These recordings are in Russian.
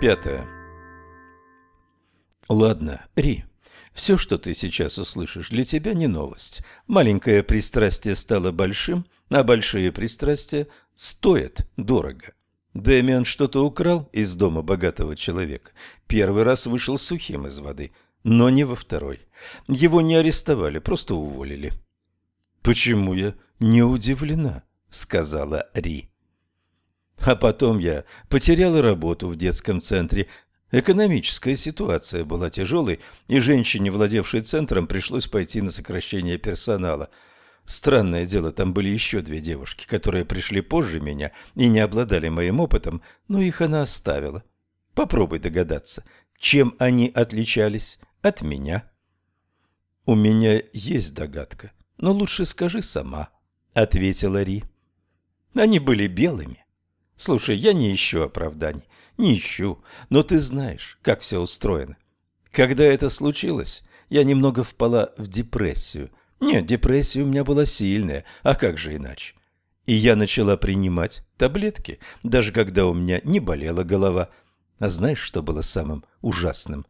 Пятое. Ладно, Ри, все, что ты сейчас услышишь, для тебя не новость. Маленькое пристрастие стало большим, а большие пристрастия стоят дорого. Дэмиан что-то украл из дома богатого человека. Первый раз вышел сухим из воды, но не во второй. Его не арестовали, просто уволили. «Почему я не удивлена?» — сказала Ри. А потом я потеряла работу в детском центре. Экономическая ситуация была тяжелой, и женщине, владевшей центром, пришлось пойти на сокращение персонала. Странное дело, там были еще две девушки, которые пришли позже меня и не обладали моим опытом, но их она оставила. Попробуй догадаться, чем они отличались от меня. У меня есть догадка, но лучше скажи сама, — ответила Ри. Они были белыми, Слушай, я не ищу оправданий, не ищу, но ты знаешь, как все устроено. Когда это случилось, я немного впала в депрессию. Нет, депрессия у меня была сильная, а как же иначе? И я начала принимать таблетки, даже когда у меня не болела голова. А знаешь, что было самым ужасным?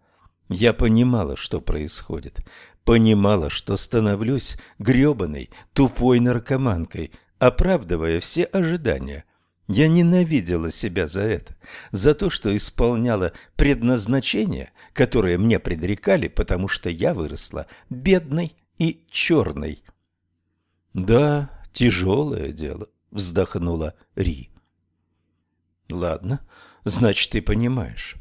Я понимала, что происходит. Понимала, что становлюсь гребаной, тупой наркоманкой, оправдывая все ожидания – я ненавидела себя за это, за то, что исполняла предназначение, которое мне предрекали, потому что я выросла бедной и черной. «Да, тяжелое дело», — вздохнула Ри. «Ладно, значит, ты понимаешь.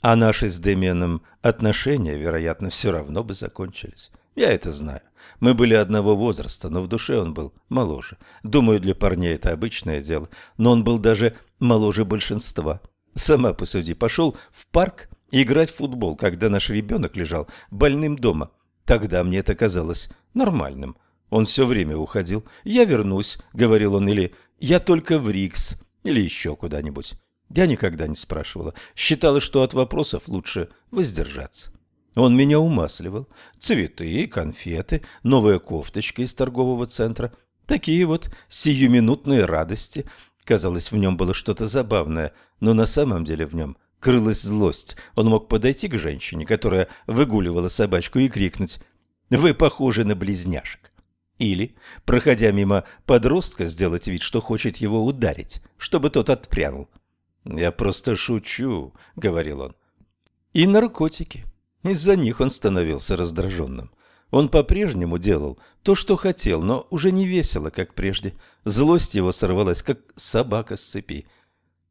А наши с Деменом отношения, вероятно, все равно бы закончились. Я это знаю. Мы были одного возраста, но в душе он был моложе. Думаю, для парней это обычное дело. Но он был даже моложе большинства. Сама посуди, пошел в парк играть в футбол, когда наш ребенок лежал больным дома. Тогда мне это казалось нормальным. Он все время уходил. «Я вернусь», — говорил он, или «Я только в Рикс», или еще куда-нибудь. Я никогда не спрашивала. Считала, что от вопросов лучше воздержаться. Он меня умасливал. Цветы, конфеты, новая кофточка из торгового центра. Такие вот сиюминутные радости. Казалось, в нем было что-то забавное, но на самом деле в нем крылась злость. Он мог подойти к женщине, которая выгуливала собачку, и крикнуть «Вы похожи на близняшек». Или, проходя мимо подростка, сделать вид, что хочет его ударить, чтобы тот отпрянул. «Я просто шучу», — говорил он. И наркотики. Из-за них он становился раздраженным. Он по-прежнему делал то, что хотел, но уже не весело, как прежде. Злость его сорвалась, как собака с цепи.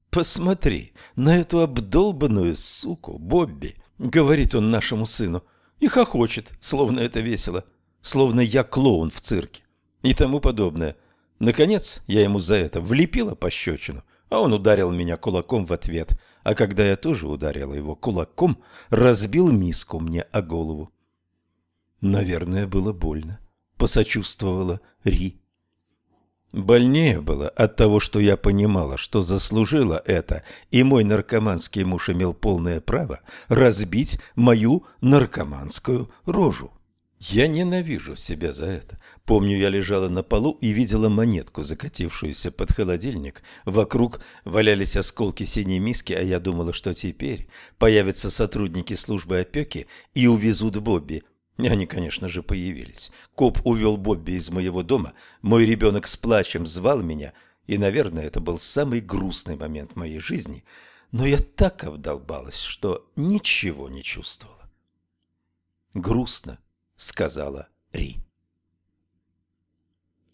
«Посмотри на эту обдолбанную суку, Бобби!» — говорит он нашему сыну. И хохочет, словно это весело, словно я клоун в цирке и тому подобное. Наконец, я ему за это влепила пощечину, а он ударил меня кулаком в ответ — а когда я тоже ударила его кулаком, разбил миску мне о голову. Наверное, было больно, посочувствовала Ри. Больнее было от того, что я понимала, что заслужила это, и мой наркоманский муж имел полное право разбить мою наркоманскую рожу. Я ненавижу себя за это. Помню, я лежала на полу и видела монетку, закатившуюся под холодильник. Вокруг валялись осколки синей миски, а я думала, что теперь появятся сотрудники службы опеки и увезут Бобби. И они, конечно же, появились. Коп увел Бобби из моего дома, мой ребенок с плачем звал меня, и, наверное, это был самый грустный момент моей жизни, но я так обдолбалась, что ничего не чувствовала. «Грустно», — сказала Ри.